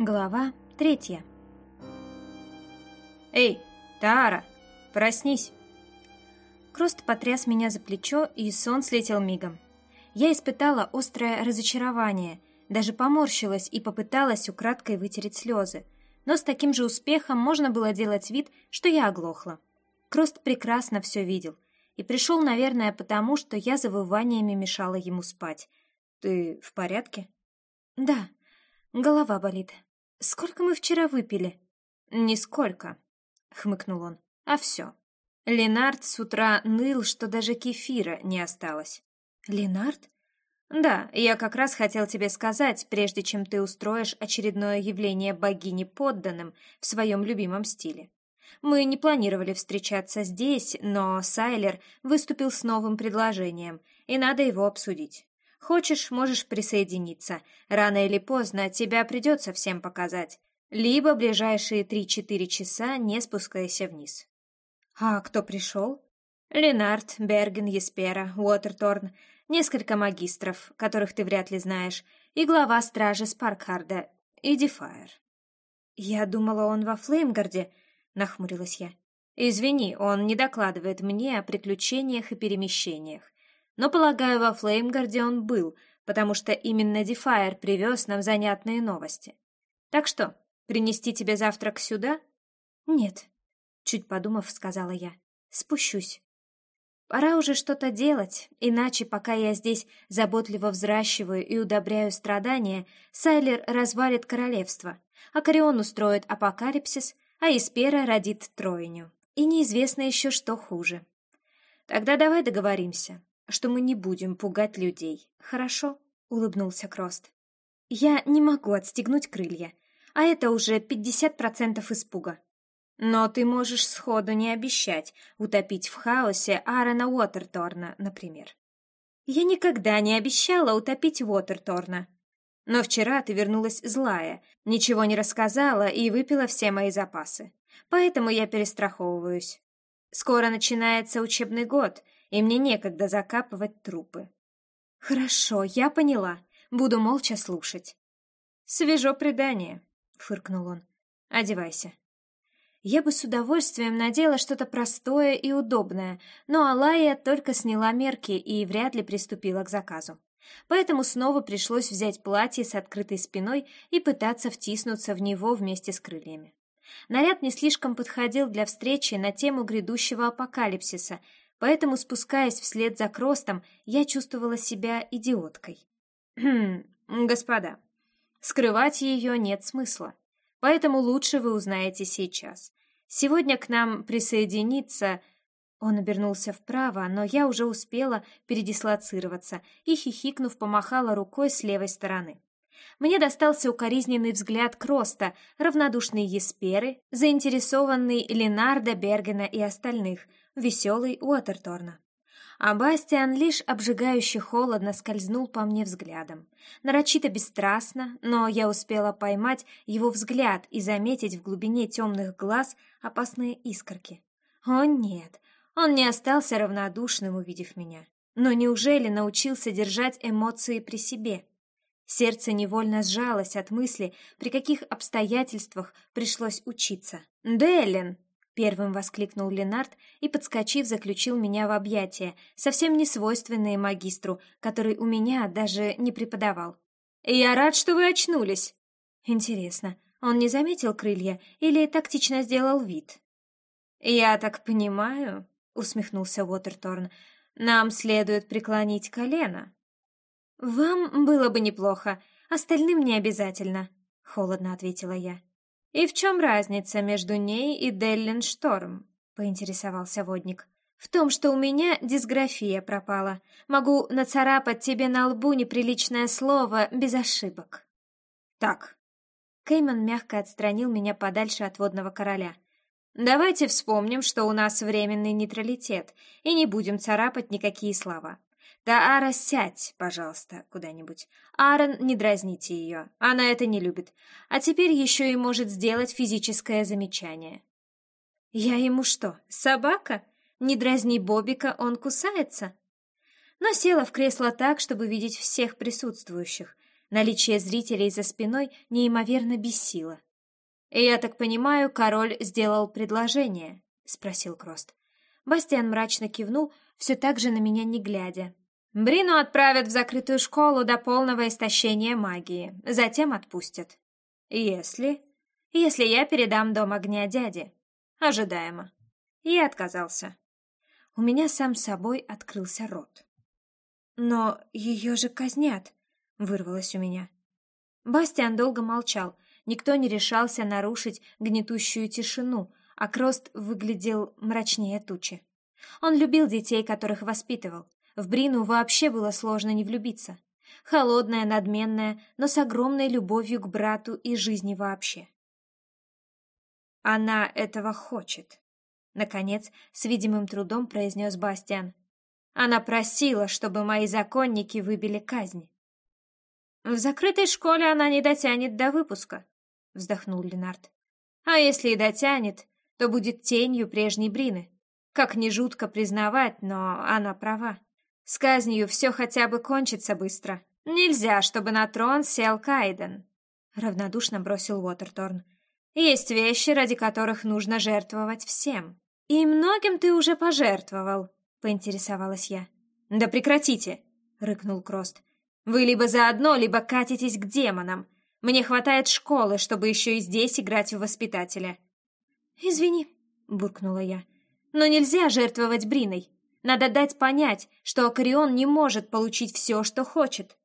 Глава третья. «Эй, Тара, проснись!» Крост потряс меня за плечо, и сон слетел мигом. Я испытала острое разочарование, даже поморщилась и попыталась украдкой вытереть слезы, но с таким же успехом можно было делать вид, что я оглохла. Крост прекрасно все видел и пришел, наверное, потому, что я завываниями мешала ему спать. «Ты в порядке?» «Да, голова болит», «Сколько мы вчера выпили?» «Нисколько», — хмыкнул он, — «а все». Ленард с утра ныл, что даже кефира не осталось. «Ленард?» «Да, я как раз хотел тебе сказать, прежде чем ты устроишь очередное явление богини подданным в своем любимом стиле. Мы не планировали встречаться здесь, но Сайлер выступил с новым предложением, и надо его обсудить. Хочешь, можешь присоединиться. Рано или поздно тебя придется всем показать. Либо ближайшие три-четыре часа не спускайся вниз. А кто пришел? Ленард, Берген, Еспера, Уотерторн, несколько магистров, которых ты вряд ли знаешь, и глава стражи Спаркхарда, и Дефайр. Я думала, он во Флеймгарде, нахмурилась я. Извини, он не докладывает мне о приключениях и перемещениях. Но, полагаю, во Флеймгарде он был, потому что именно Дефайр привез нам занятные новости. Так что, принести тебе завтрак сюда? Нет, чуть подумав, сказала я. Спущусь. Пора уже что-то делать, иначе, пока я здесь заботливо взращиваю и удобряю страдания, Сайлер развалит королевство, а Корион устроит апокалипсис, а Испера родит тройню. И неизвестно еще, что хуже. Тогда давай договоримся что мы не будем пугать людей. Хорошо?» — улыбнулся Крост. «Я не могу отстегнуть крылья, а это уже пятьдесят процентов испуга». «Но ты можешь сходу не обещать утопить в хаосе Аарона Уотерторна, например». «Я никогда не обещала утопить Уотерторна», но вчера ты вернулась злая, ничего не рассказала и выпила все мои запасы. Поэтому я перестраховываюсь. Скоро начинается учебный год, и мне некогда закапывать трупы. Хорошо, я поняла. Буду молча слушать. Свежо предание, фыркнул он. Одевайся. Я бы с удовольствием надела что-то простое и удобное, но Алая только сняла мерки и вряд ли приступила к заказу. Поэтому снова пришлось взять платье с открытой спиной и пытаться втиснуться в него вместе с крыльями. Наряд не слишком подходил для встречи на тему грядущего апокалипсиса, поэтому, спускаясь вслед за Кростом, я чувствовала себя идиоткой. «Хм, господа, скрывать ее нет смысла, поэтому лучше вы узнаете сейчас. Сегодня к нам присоединится...» Он обернулся вправо, но я уже успела передислоцироваться и, хихикнув, помахала рукой с левой стороны. Мне достался укоризненный взгляд Кроста, равнодушный Есперы, заинтересованный Ленарда, Бергена и остальных — веселый Уотерторна. А Бастиан лишь обжигающе холодно скользнул по мне взглядом. Нарочито бесстрастно, но я успела поймать его взгляд и заметить в глубине темных глаз опасные искорки. О нет, он не остался равнодушным, увидев меня. Но неужели научился держать эмоции при себе? Сердце невольно сжалось от мысли, при каких обстоятельствах пришлось учиться. «Деллин!» Первым воскликнул Ленард и, подскочив, заключил меня в объятия, совсем не свойственные магистру, который у меня даже не преподавал. «Я рад, что вы очнулись!» Интересно, он не заметил крылья или тактично сделал вид? «Я так понимаю», — усмехнулся Уотерторн, — «нам следует преклонить колено». «Вам было бы неплохо, остальным не обязательно», — холодно ответила я. «И в чем разница между ней и Деллин Шторм?» — поинтересовался водник. «В том, что у меня дисграфия пропала. Могу нацарапать тебе на лбу неприличное слово без ошибок». «Так». Кейман мягко отстранил меня подальше от водного короля. «Давайте вспомним, что у нас временный нейтралитет, и не будем царапать никакие слова. Да, Ара, сядь, пожалуйста, куда-нибудь. Аарон, не дразните ее, она это не любит. А теперь еще и может сделать физическое замечание. Я ему что, собака? Не дразни Бобика, он кусается. Но села в кресло так, чтобы видеть всех присутствующих. Наличие зрителей за спиной неимоверно бесило. «Я так понимаю, король сделал предложение?» — спросил Крост. Бастиан мрачно кивнул, все так же на меня не глядя. «Брину отправят в закрытую школу до полного истощения магии, затем отпустят. Если... Если я передам дом огня дяде. Ожидаемо». Я отказался. У меня сам собой открылся рот. «Но ее же казнят!» — вырвалось у меня. Бастиан долго молчал, никто не решался нарушить гнетущую тишину, а Крост выглядел мрачнее тучи. Он любил детей, которых воспитывал. В Брину вообще было сложно не влюбиться. Холодная, надменная, но с огромной любовью к брату и жизни вообще. Она этого хочет. Наконец, с видимым трудом произнес Бастиан. Она просила, чтобы мои законники выбили казнь. В закрытой школе она не дотянет до выпуска, вздохнул Ленард. А если и дотянет, то будет тенью прежней Брины. Как ни жутко признавать, но она права. С казнью все хотя бы кончится быстро. Нельзя, чтобы на трон сел Кайден, равнодушно бросил Уотерторн. Есть вещи, ради которых нужно жертвовать всем. И многим ты уже пожертвовал, поинтересовалась я. Да прекратите, рыкнул Крост. Вы либо заодно, либо катитесь к демонам. Мне хватает школы, чтобы еще и здесь играть в воспитателя. Извини, буркнула я. Но нельзя жертвовать Бриной. Надо дать понять, что Акарион не может получить все, что хочет.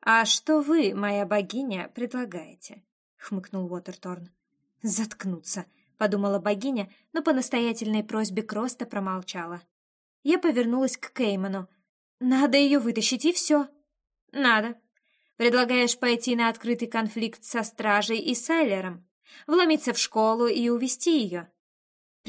А что вы, моя богиня, предлагаете? хмыкнул Уотерторн. Заткнуться, подумала богиня, но по настоятельной просьбе Кроста промолчала. Я повернулась к Кейману. Надо ее вытащить и все. Надо. Предлагаешь пойти на открытый конфликт со стражей и Сайлером, вломиться в школу и увести ее.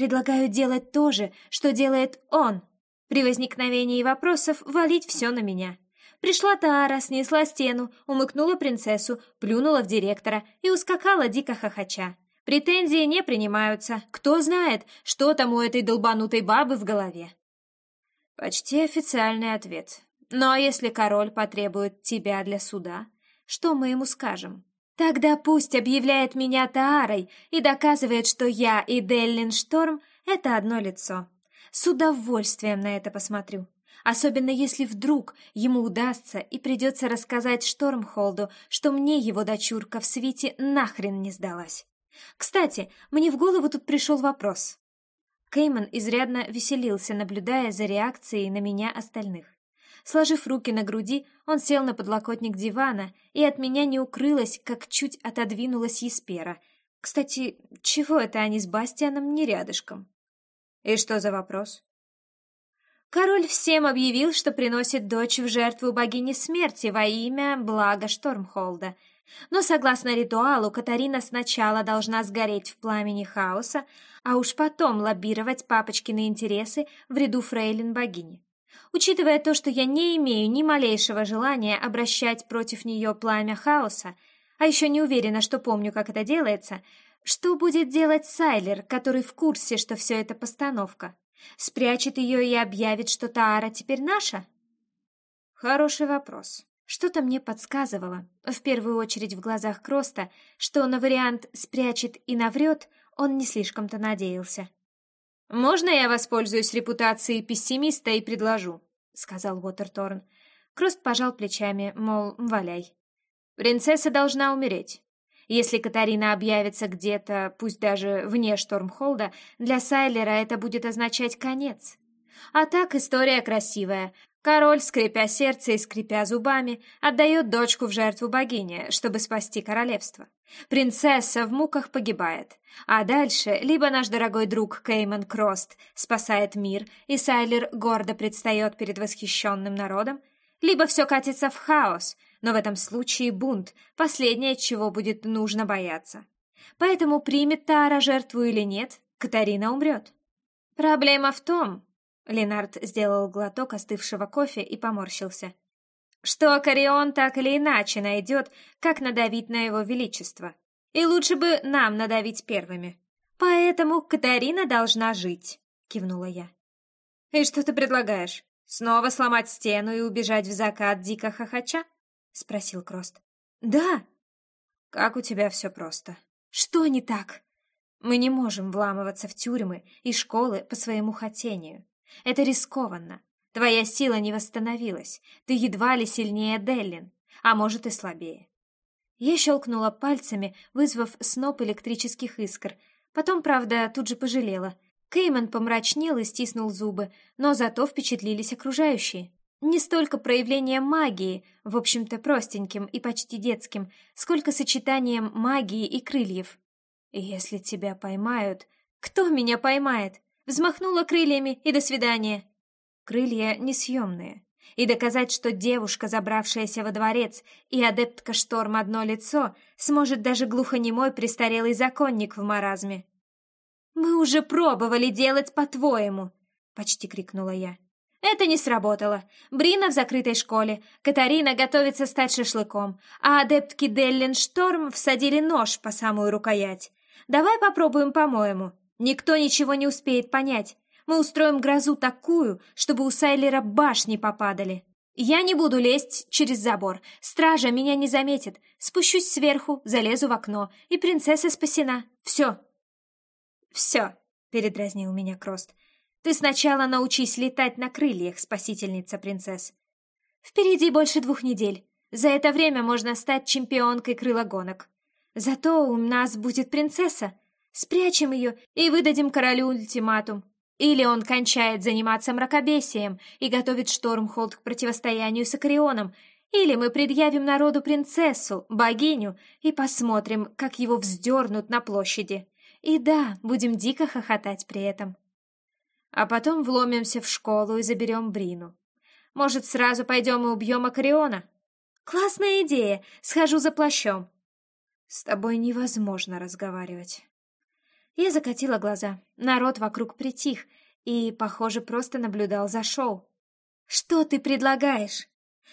Предлагаю делать то же, что делает он. При возникновении вопросов валить все на меня. Пришла Таара, снесла стену, умыкнула принцессу, плюнула в директора и ускакала дико хохоча. Претензии не принимаются. Кто знает, что там у этой долбанутой бабы в голове. Почти официальный ответ. Ну а если король потребует тебя для суда, что мы ему скажем? Тогда пусть объявляет меня Таарой и доказывает, что я и Деллин Шторм — это одно лицо. С удовольствием на это посмотрю. Особенно если вдруг ему удастся и придется рассказать Штормхолду, что мне его дочурка в свите нахрен не сдалась. Кстати, мне в голову тут пришел вопрос. Кейман изрядно веселился, наблюдая за реакцией на меня остальных. Сложив руки на груди, он сел на подлокотник дивана, и от меня не укрылось, как чуть отодвинулась Еспера. Кстати, чего это они с Бастианом не рядышком? И что за вопрос? Король всем объявил, что приносит дочь в жертву богине смерти во имя блага Штормхолда. Но, согласно ритуалу, Катарина сначала должна сгореть в пламени хаоса, а уж потом лоббировать папочкины интересы в ряду фрейлин богини. Учитывая то, что я не имею ни малейшего желания обращать против нее пламя хаоса, а еще не уверена, что помню, как это делается, что будет делать Сайлер, который в курсе, что все это постановка? Спрячет ее и объявит, что Таара теперь наша? Хороший вопрос. Что-то мне подсказывало, в первую очередь в глазах Кроста, что на вариант «спрячет и наврет» он не слишком-то надеялся. «Можно я воспользуюсь репутацией пессимиста и предложу?» — сказал Уотерторн. Крост пожал плечами, мол, валяй. «Принцесса должна умереть. Если Катарина объявится где-то, пусть даже вне Штормхолда, для Сайлера это будет означать конец. А так история красивая. Король, скрипя сердце и скрипя зубами, отдает дочку в жертву богине, чтобы спасти королевство. Принцесса в муках погибает. А дальше либо наш дорогой друг Кейман Крост спасает мир, и Сайлер гордо предстает перед восхищенным народом, либо все катится в хаос, но в этом случае бунт — последнее, чего будет нужно бояться. Поэтому примет Тара жертву или нет, Катарина умрет. Проблема в том, Ленард сделал глоток остывшего кофе и поморщился. Что Акарион так или иначе найдет, как надавить на его величество. И лучше бы нам надавить первыми. Поэтому Катарина должна жить, кивнула я. И что ты предлагаешь? Снова сломать стену и убежать в закат дико хохоча? — спросил Крост. «Да». «Как у тебя все просто?» «Что не так?» «Мы не можем вламываться в тюрьмы и школы по своему хотению. Это рискованно. Твоя сила не восстановилась. Ты едва ли сильнее Деллин, а может и слабее. Я щелкнула пальцами, вызвав сноп электрических искр. Потом, правда, тут же пожалела. Кейман помрачнел и стиснул зубы, но зато впечатлились окружающие. Не столько проявлением магии, в общем-то простеньким и почти детским, сколько сочетанием магии и крыльев. «Если тебя поймают...» «Кто меня поймает?» Взмахнула крыльями и до свидания. Крылья несъемные. И доказать, что девушка, забравшаяся во дворец, и адептка шторм одно лицо, сможет даже глухонемой престарелый законник в маразме. «Мы уже пробовали делать по-твоему!» — почти крикнула я. Это не сработало. Брина в закрытой школе, Катарина готовится стать шашлыком, а адептки Деллин Шторм всадили нож по самую рукоять. Давай попробуем по-моему. Никто ничего не успеет понять. Мы устроим грозу такую, чтобы у Сайлера башни попадали. Я не буду лезть через забор. Стража меня не заметит. Спущусь сверху, залезу в окно, и принцесса спасена. Все. Все, передразнил меня Крост. Ты сначала научись летать на крыльях, спасительница принцесс. Впереди больше двух недель. За это время можно стать чемпионкой крылогонок. Зато у нас будет принцесса, Спрячем ее и выдадим королю ультиматум. Или он кончает заниматься мракобесием и готовит Штормхолд к противостоянию с Акрионом, или мы предъявим народу принцессу, богиню, и посмотрим, как его вздернут на площади. И да, будем дико хохотать при этом. А потом вломимся в школу и заберем Брину. Может, сразу пойдем и убьем Акриона? Классная идея, схожу за плащом. С тобой невозможно разговаривать. Я закатила глаза. Народ вокруг притих и, похоже, просто наблюдал за шоу. «Что ты предлагаешь?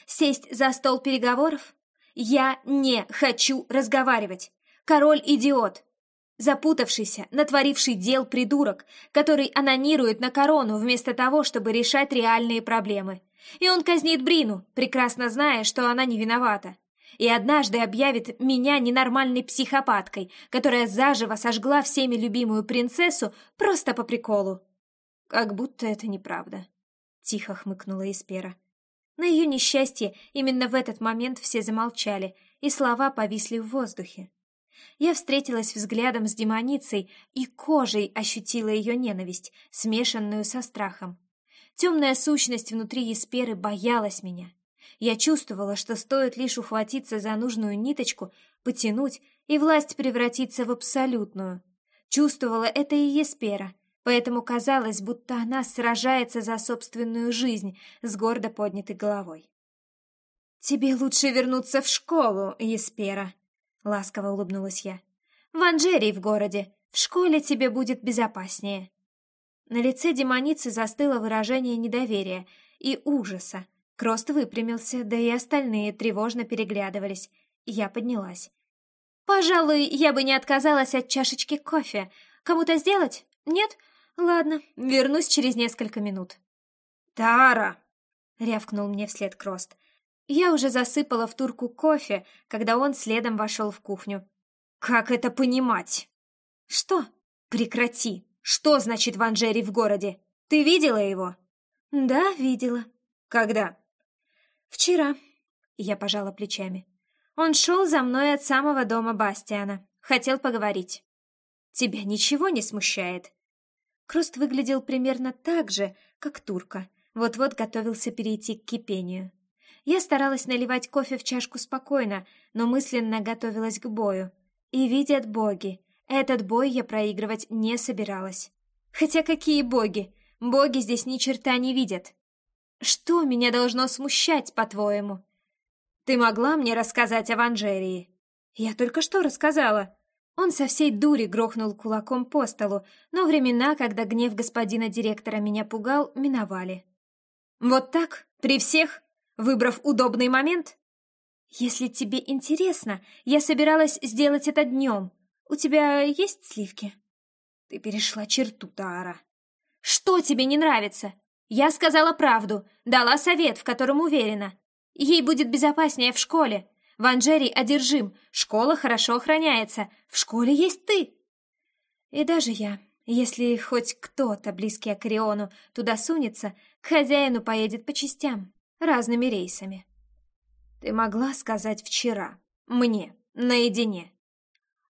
Сесть за стол переговоров? Я не хочу разговаривать. Король идиот. Запутавшийся, натворивший дел придурок, который анонирует на корону вместо того, чтобы решать реальные проблемы. И он казнит Брину, прекрасно зная, что она не виновата и однажды объявит меня ненормальной психопаткой, которая заживо сожгла всеми любимую принцессу просто по приколу. Как будто это неправда, тихо хмыкнула Испера. На ее несчастье именно в этот момент все замолчали, и слова повисли в воздухе. Я встретилась взглядом с демоницей и кожей ощутила ее ненависть, смешанную со страхом. Темная сущность внутри Есперы боялась меня. Я чувствовала, что стоит лишь ухватиться за нужную ниточку, потянуть, и власть превратится в абсолютную. Чувствовала это и Еспера, поэтому казалось, будто она сражается за собственную жизнь с гордо поднятой головой. «Тебе лучше вернуться в школу, Еспера», — ласково улыбнулась я. «В Анжерии в городе. В школе тебе будет безопаснее». На лице демоницы застыло выражение недоверия и ужаса, Крост выпрямился, да и остальные тревожно переглядывались. Я поднялась. «Пожалуй, я бы не отказалась от чашечки кофе. Кому-то сделать? Нет? Ладно, вернусь через несколько минут». «Тара!» — рявкнул мне вслед Крост. Я уже засыпала в турку кофе, когда он следом вошел в кухню. «Как это понимать?» «Что?» «Прекрати! Что значит в Анжере в городе? Ты видела его?» «Да, видела». «Когда?» «Вчера», — я пожала плечами. «Он шел за мной от самого дома Бастиана. Хотел поговорить». «Тебя ничего не смущает?» Крост выглядел примерно так же, как турка. Вот-вот готовился перейти к кипению. Я старалась наливать кофе в чашку спокойно, но мысленно готовилась к бою. И видят боги. Этот бой я проигрывать не собиралась. Хотя какие боги? Боги здесь ни черта не видят. Что меня должно смущать, по-твоему? Ты могла мне рассказать о Ванжерии? Я только что рассказала. Он со всей дури грохнул кулаком по столу, но времена, когда гнев господина директора меня пугал, миновали. Вот так, при всех, выбрав удобный момент? Если тебе интересно, я собиралась сделать это днем. У тебя есть сливки? Ты перешла черту, Таара. Что тебе не нравится? Я сказала правду, дала совет, в котором уверена. Ей будет безопаснее в школе. Ванжери одержим, школа хорошо охраняется, в школе есть ты. И даже я, если хоть кто-то, близкий к Ориону, туда сунется, к хозяину поедет по частям, разными рейсами. Ты могла сказать вчера, мне, наедине.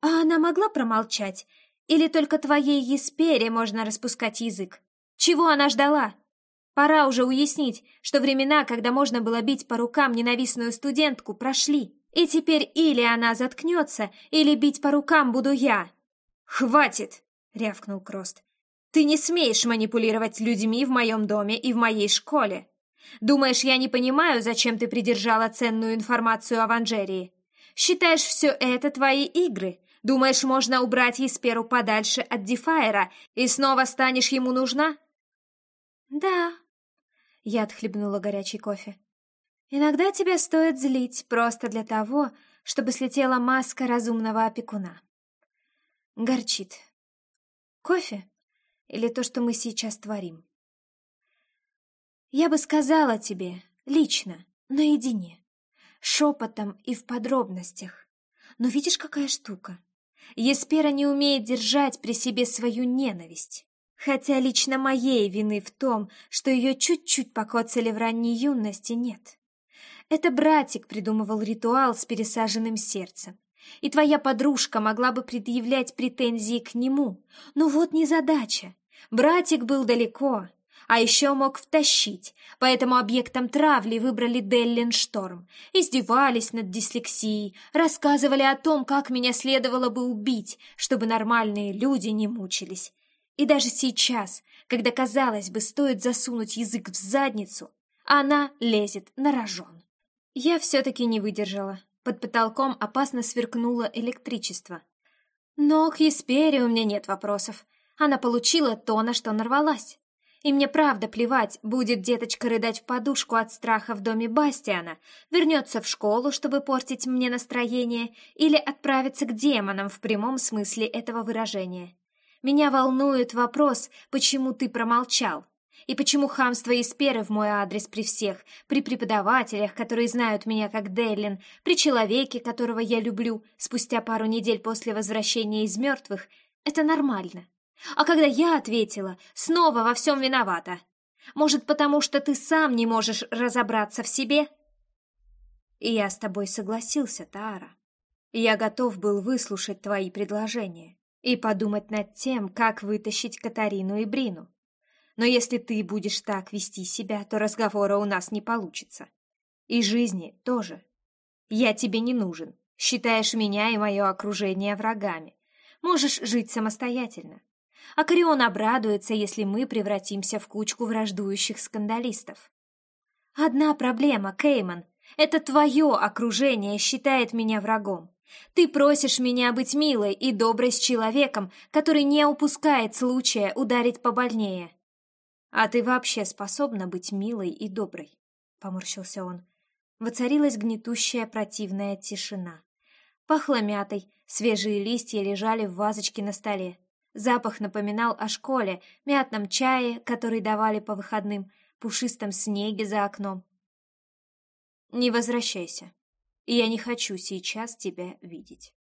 А она могла промолчать? Или только твоей Еспере можно распускать язык? Чего она ждала? Пора уже уяснить, что времена, когда можно было бить по рукам ненавистную студентку, прошли. И теперь или она заткнется, или бить по рукам буду я. «Хватит!» — рявкнул Крост. «Ты не смеешь манипулировать людьми в моем доме и в моей школе. Думаешь, я не понимаю, зачем ты придержала ценную информацию о Ванжерии? Считаешь, все это твои игры? Думаешь, можно убрать Есперу подальше от Дефайра и снова станешь ему нужна?» «Да». Я отхлебнула горячий кофе. «Иногда тебя стоит злить просто для того, чтобы слетела маска разумного опекуна. Горчит. Кофе или то, что мы сейчас творим? Я бы сказала тебе, лично, наедине, шепотом и в подробностях. Но видишь, какая штука? Еспера не умеет держать при себе свою ненависть. Хотя лично моей вины в том, что ее чуть-чуть покоцали в ранней юности, нет. Это братик придумывал ритуал с пересаженным сердцем. И твоя подружка могла бы предъявлять претензии к нему. Но вот незадача. Братик был далеко, а еще мог втащить, поэтому объектом травли выбрали Деллин Шторм. Издевались над дислексией, рассказывали о том, как меня следовало бы убить, чтобы нормальные люди не мучились. И даже сейчас, когда, казалось бы, стоит засунуть язык в задницу, она лезет на рожон. Я все-таки не выдержала. Под потолком опасно сверкнуло электричество. Но к Еспере у меня нет вопросов. Она получила то, на что нарвалась. И мне правда плевать, будет деточка рыдать в подушку от страха в доме Бастиана, вернется в школу, чтобы портить мне настроение, или отправится к демонам в прямом смысле этого выражения. Меня волнует вопрос, почему ты промолчал. И почему хамство и сперы в мой адрес при всех, при преподавателях, которые знают меня как Деллин, при человеке, которого я люблю, спустя пару недель после возвращения из мертвых, это нормально. А когда я ответила, снова во всем виновата. Может, потому что ты сам не можешь разобраться в себе? И я с тобой согласился, Тара. Я готов был выслушать твои предложения и подумать над тем, как вытащить Катарину и Брину. Но если ты будешь так вести себя, то разговора у нас не получится. И жизни тоже. Я тебе не нужен. Считаешь меня и мое окружение врагами. Можешь жить самостоятельно. А Корион обрадуется, если мы превратимся в кучку враждующих скандалистов. Одна проблема, Кейман. Это твое окружение считает меня врагом. Ты просишь меня быть милой и доброй с человеком, который не упускает случая ударить побольнее. «А ты вообще способна быть милой и доброй?» — поморщился он. Воцарилась гнетущая противная тишина. Пахло мятой, свежие листья лежали в вазочке на столе. Запах напоминал о школе, мятном чае, который давали по выходным, пушистом снеге за окном. «Не возвращайся. Я не хочу сейчас тебя видеть».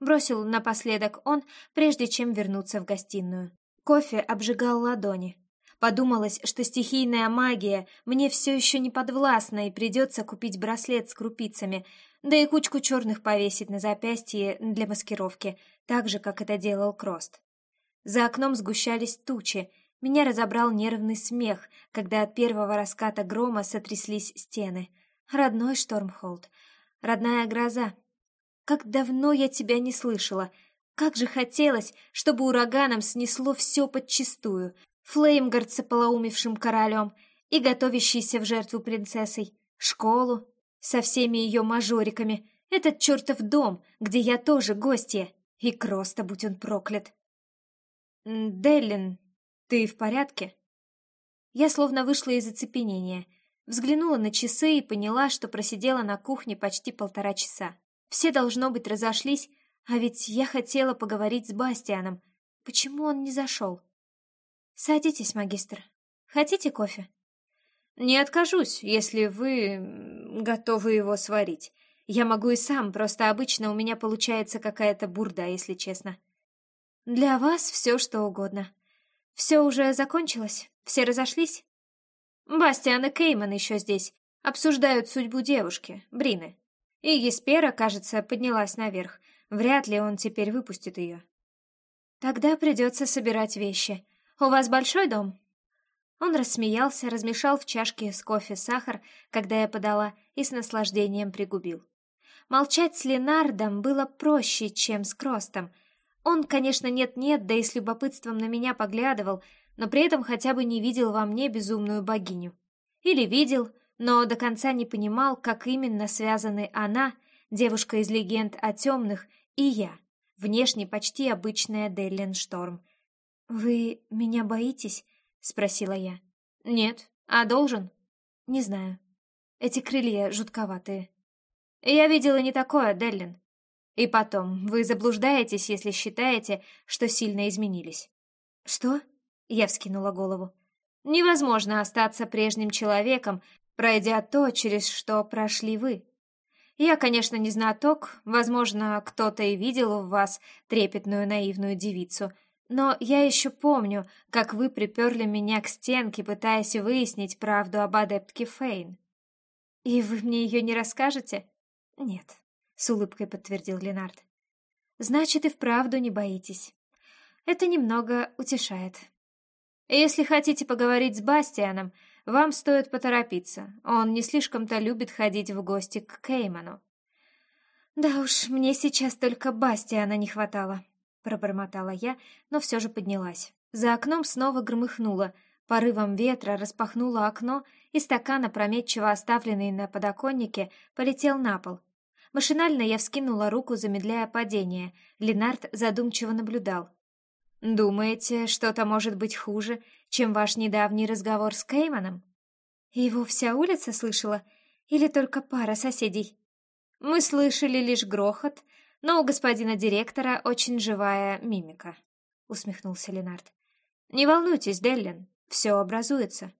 Бросил напоследок он, прежде чем вернуться в гостиную. Кофе обжигал ладони, Подумалось, что стихийная магия мне все еще не подвластна и придется купить браслет с крупицами, да и кучку черных повесить на запястье для маскировки, так же, как это делал Крост. За окном сгущались тучи, меня разобрал нервный смех, когда от первого раската грома сотряслись стены. Родной Штормхолд, родная гроза. Как давно я тебя не слышала! Как же хотелось, чтобы ураганом снесло все подчистую, Флеймгард с ополоумевшим королем и готовящейся в жертву принцессой, школу со всеми ее мажориками, этот чертов дом, где я тоже гостья, и Кроста, будь он проклят. «Деллин, ты в порядке?» Я словно вышла из оцепенения, взглянула на часы и поняла, что просидела на кухне почти полтора часа. Все, должно быть, разошлись, а ведь я хотела поговорить с Бастианом. Почему он не зашел? «Садитесь, магистр. Хотите кофе?» Не откажусь, если вы готовы его сварить. Я могу и сам, просто обычно у меня получается какая-то бурда, если честно. Для вас все что угодно. Все уже закончилось? Все разошлись? Бастиан и Кейман еще здесь. Обсуждают судьбу девушки, Брины. И Еспера, кажется, поднялась наверх. Вряд ли он теперь выпустит ее. Тогда придется собирать вещи. У вас большой дом? Он рассмеялся, размешал в чашке с кофе сахар, когда я подала, и с наслаждением пригубил. Молчать с Ленардом было проще, чем с Кростом. Он, конечно, нет-нет, да и с любопытством на меня поглядывал, но при этом хотя бы не видел во мне безумную богиню. Или видел, но до конца не понимал, как именно связаны она, девушка из легенд о темных, и я, внешне почти обычная Деллин Шторм. «Вы меня боитесь?» — спросила я. «Нет. А должен?» «Не знаю. Эти крылья жутковатые». «Я видела не такое, Деллин. И потом, вы заблуждаетесь, если считаете, что сильно изменились». «Что?» — я вскинула голову. «Невозможно остаться прежним человеком, пройдя то, через что прошли вы. Я, конечно, не знаток, возможно, кто-то и видел в вас трепетную наивную девицу, но я еще помню, как вы приперли меня к стенке, пытаясь выяснить правду об адептке Фейн. И вы мне ее не расскажете? Нет, с улыбкой подтвердил Ленард. Значит, и вправду не боитесь. Это немного утешает. Если хотите поговорить с Бастианом, вам стоит поторопиться. Он не слишком-то любит ходить в гости к Кейману. Да уж, мне сейчас только Бастиана не хватало пробормотала я, но все же поднялась. За окном снова громыхнуло, порывом ветра распахнуло окно, и стакан, опрометчиво оставленный на подоконнике, полетел на пол. Машинально я вскинула руку, замедляя падение. Ленард задумчиво наблюдал. «Думаете, что-то может быть хуже, чем ваш недавний разговор с Кейманом?» «Его вся улица слышала? Или только пара соседей?» «Мы слышали лишь грохот, но у господина директора очень живая мимика», — усмехнулся Ленард. «Не волнуйтесь, Деллин, все образуется».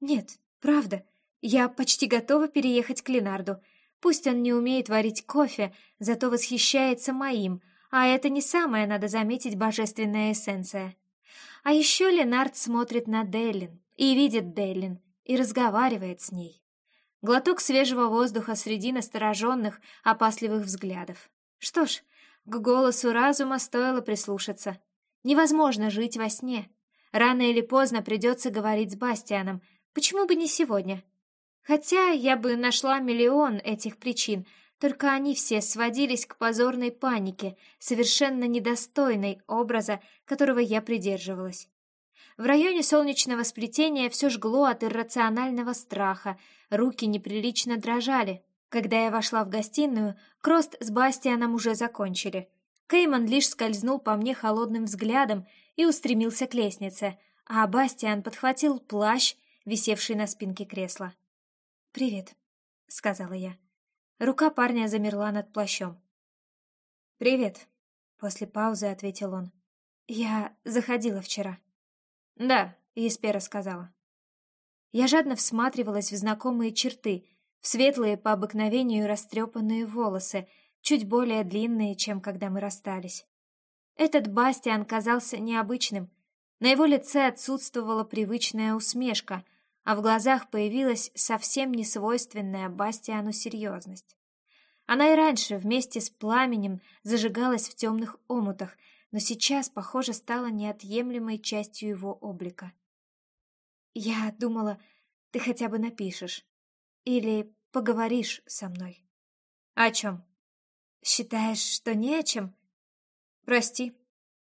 «Нет, правда, я почти готова переехать к Ленарду. Пусть он не умеет варить кофе, зато восхищается моим, а это не самая, надо заметить, божественная эссенция. А еще Ленард смотрит на Деллин и видит Деллин, и разговаривает с ней. Глоток свежего воздуха среди настороженных, опасливых взглядов. Что ж, к голосу разума стоило прислушаться. Невозможно жить во сне. Рано или поздно придется говорить с Бастианом. Почему бы не сегодня? Хотя я бы нашла миллион этих причин, только они все сводились к позорной панике, совершенно недостойной образа, которого я придерживалась. В районе солнечного сплетения все жгло от иррационального страха, руки неприлично дрожали. Когда я вошла в гостиную, Крост с Бастианом уже закончили. Кейман лишь скользнул по мне холодным взглядом и устремился к лестнице, а Бастиан подхватил плащ, висевший на спинке кресла. «Привет», — сказала я. Рука парня замерла над плащом. «Привет», — после паузы ответил он. «Я заходила вчера». «Да», — Еспера сказала. Я жадно всматривалась в знакомые черты, в светлые по обыкновению растрепанные волосы, чуть более длинные, чем когда мы расстались. Этот Бастиан казался необычным. На его лице отсутствовала привычная усмешка, а в глазах появилась совсем несвойственная Бастиану серьезность. Она и раньше вместе с пламенем зажигалась в темных омутах, но сейчас, похоже, стала неотъемлемой частью его облика. «Я думала, ты хотя бы напишешь», или поговоришь со мной. О чем? Считаешь, что не о чем? Прости.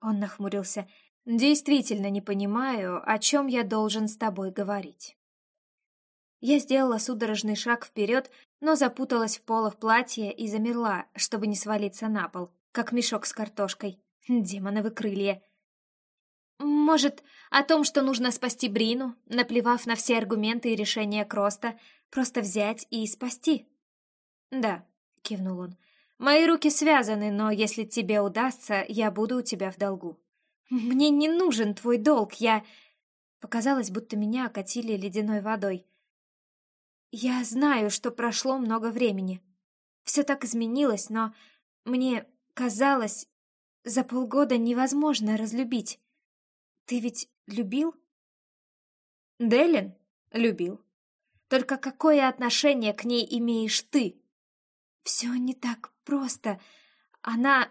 Он нахмурился. Действительно не понимаю, о чем я должен с тобой говорить. Я сделала судорожный шаг вперед, но запуталась в полах платья и замерла, чтобы не свалиться на пол, как мешок с картошкой. Демоновы крылья. Может, о том, что нужно спасти Брину, наплевав на все аргументы и решения Кроста, Просто взять и спасти. Да, кивнул он. Мои руки связаны, но если тебе удастся, я буду у тебя в долгу. Мне не нужен твой долг, я... Показалось, будто меня окатили ледяной водой. Я знаю, что прошло много времени. Все так изменилось, но мне казалось, за полгода невозможно разлюбить. Ты ведь любил? Делин любил. Только какое отношение к ней имеешь ты? Все не так просто. Она...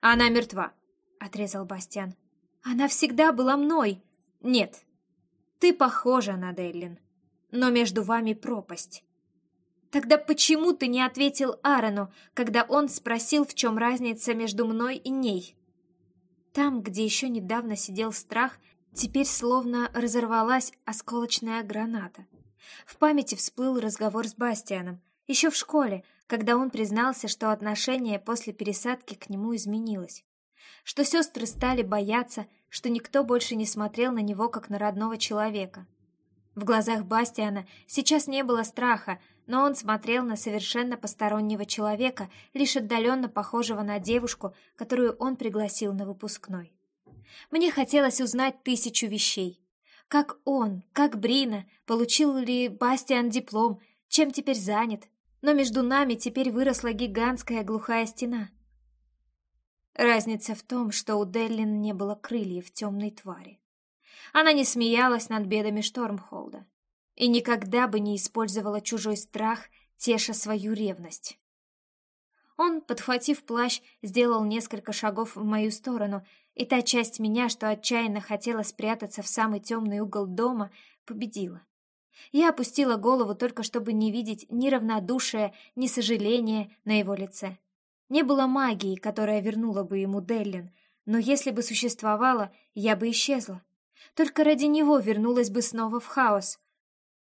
Она мертва, отрезал Бастиан. Она всегда была мной. Нет, ты похожа на Деллин но между вами пропасть. Тогда почему ты не ответил Аарону, когда он спросил, в чем разница между мной и ней? Там, где еще недавно сидел страх, теперь словно разорвалась осколочная граната. В памяти всплыл разговор с Бастианом, еще в школе, когда он признался, что отношение после пересадки к нему изменилось. Что сестры стали бояться, что никто больше не смотрел на него, как на родного человека. В глазах Бастиана сейчас не было страха, но он смотрел на совершенно постороннего человека, лишь отдаленно похожего на девушку, которую он пригласил на выпускной. Мне хотелось узнать тысячу вещей. Как он, как Брина, получил ли Бастиан диплом, чем теперь занят. Но между нами теперь выросла гигантская глухая стена. Разница в том, что у Деллин не было крыльев темной твари. Она не смеялась над бедами Штормхолда и никогда бы не использовала чужой страх, теша свою ревность. Он, подхватив плащ, сделал несколько шагов в мою сторону, и та часть меня, что отчаянно хотела спрятаться в самый темный угол дома, победила. Я опустила голову только чтобы не видеть ни равнодушия, ни сожаления на его лице. Не было магии, которая вернула бы ему Деллин, но если бы существовала, я бы исчезла. Только ради него вернулась бы снова в хаос.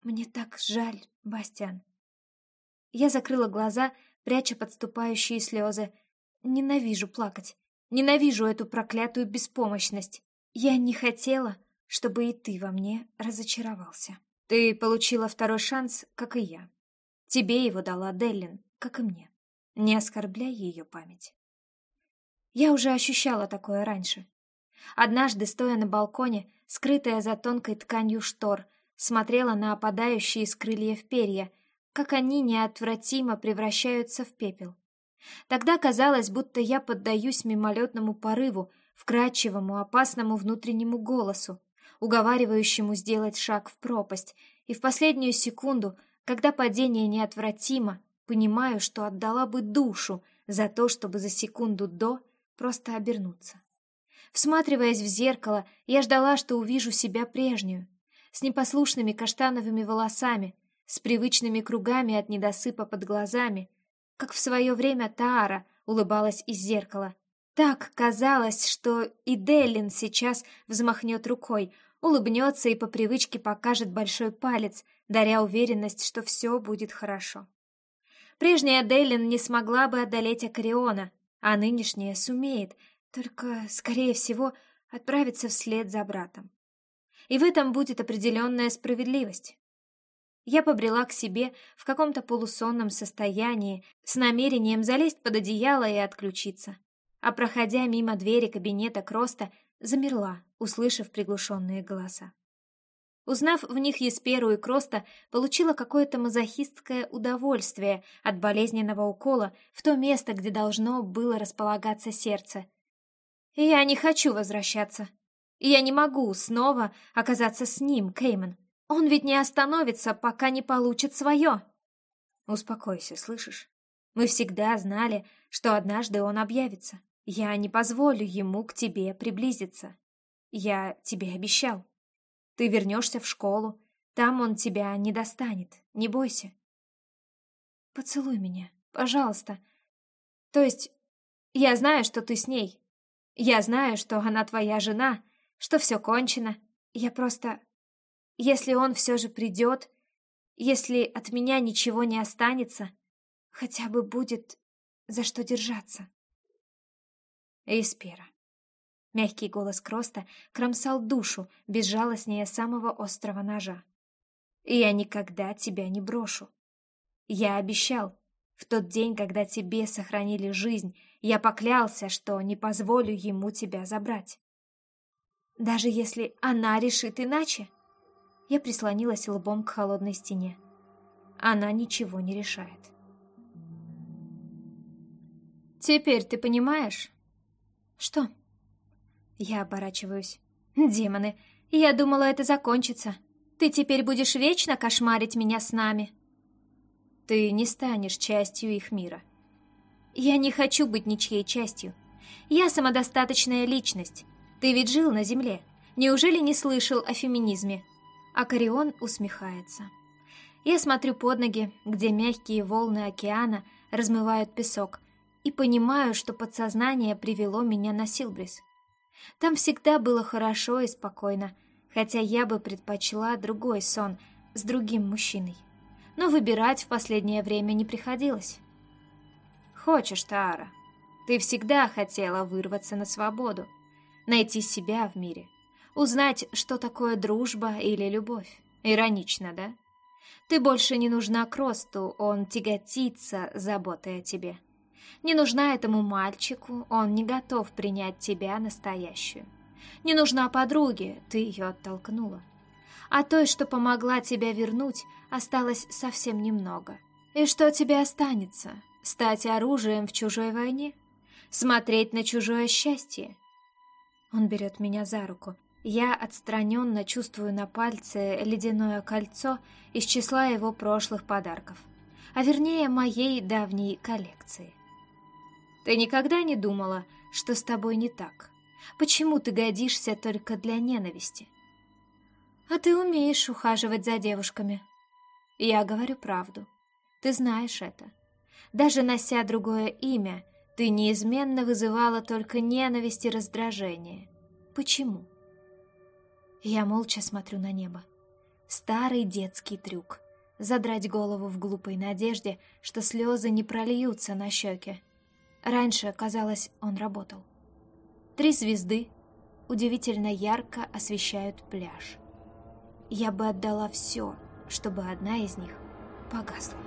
Мне так жаль, Бастиан. Я закрыла глаза, пряча подступающие слезы. Ненавижу плакать. Ненавижу эту проклятую беспомощность. Я не хотела, чтобы и ты во мне разочаровался. Ты получила второй шанс, как и я. Тебе его дала Деллин, как и мне. Не оскорбляй ее память. Я уже ощущала такое раньше. Однажды, стоя на балконе, скрытая за тонкой тканью штор, смотрела на опадающие с крыльев перья, как они неотвратимо превращаются в пепел. Тогда казалось, будто я поддаюсь мимолетному порыву, вкрадчивому, опасному внутреннему голосу, уговаривающему сделать шаг в пропасть, и в последнюю секунду, когда падение неотвратимо, понимаю, что отдала бы душу за то, чтобы за секунду до просто обернуться. Всматриваясь в зеркало, я ждала, что увижу себя прежнюю, с непослушными каштановыми волосами, с привычными кругами от недосыпа под глазами, как в свое время Таара улыбалась из зеркала. Так казалось, что и Деллин сейчас взмахнет рукой, улыбнется и по привычке покажет большой палец, даря уверенность, что все будет хорошо. Прежняя Деллин не смогла бы одолеть Акариона, а нынешняя сумеет — только, скорее всего, отправиться вслед за братом. И в этом будет определенная справедливость. Я побрела к себе в каком-то полусонном состоянии с намерением залезть под одеяло и отключиться. А проходя мимо двери кабинета Кроста, замерла, услышав приглушенные голоса. Узнав в них Есперу и Кроста, получила какое-то мазохистское удовольствие от болезненного укола в то место, где должно было располагаться сердце, я не хочу возвращаться. Я не могу снова оказаться с ним, Кейман. Он ведь не остановится, пока не получит свое. Успокойся, слышишь? Мы всегда знали, что однажды он объявится. Я не позволю ему к тебе приблизиться. Я тебе обещал. Ты вернешься в школу, там он тебя не достанет, не бойся. Поцелуй меня, пожалуйста. То есть, я знаю, что ты с ней, я знаю, что она твоя жена, что все кончено. Я просто... Если он все же придет, если от меня ничего не останется, хотя бы будет за что держаться. Эспера. Мягкий голос Кроста кромсал душу безжалостнее самого острого ножа. «Я никогда тебя не брошу. Я обещал, в тот день, когда тебе сохранили жизнь, я поклялся, что не позволю ему тебя забрать. Даже если она решит иначе? Я прислонилась лбом к холодной стене. она ничего не решает. «Теперь ты понимаешь?» «Что?» Я оборачиваюсь. «Демоны, я думала, это закончится. Ты теперь будешь вечно кошмарить меня с нами». «Ты не станешь частью их мира». «Я не хочу быть ничьей частью. Я самодостаточная личность. Ты ведь жил на Земле. Неужели не слышал о феминизме?» Акарион усмехается. Я смотрю под ноги, где мягкие волны океана размывают песок, и понимаю, что подсознание привело меня на Силбрис. Там всегда было хорошо и спокойно, хотя я бы предпочла другой сон с другим мужчиной. Но выбирать в последнее время не приходилось. Хочешь, Таара, ты всегда хотела вырваться на свободу, найти себя в мире, узнать, что такое дружба или любовь. Иронично, да? Ты больше не нужна Кросту, он тяготится заботой о тебе. Не нужна этому мальчику, он не готов принять тебя настоящую. Не нужна подруге, ты ее оттолкнула. А той, что помогла тебя вернуть, осталось совсем немного. И что тебе останется? Стать оружием в чужой войне? Смотреть на чужое счастье? Он берет меня за руку. Я отстраненно чувствую на пальце ледяное кольцо из числа его прошлых подарков, а вернее моей давней коллекции. Ты никогда не думала, что с тобой не так? Почему ты годишься только для ненависти? А ты умеешь ухаживать за девушками. Я говорю правду. Ты знаешь это. Даже нося другое имя, ты неизменно вызывала только ненависть и раздражение. Почему? Я молча смотрю на небо. Старый детский трюк. Задрать голову в глупой надежде, что слезы не прольются на щеке, Раньше, казалось, он работал. Три звезды удивительно ярко освещают пляж. Я бы отдала все, чтобы одна из них погасла.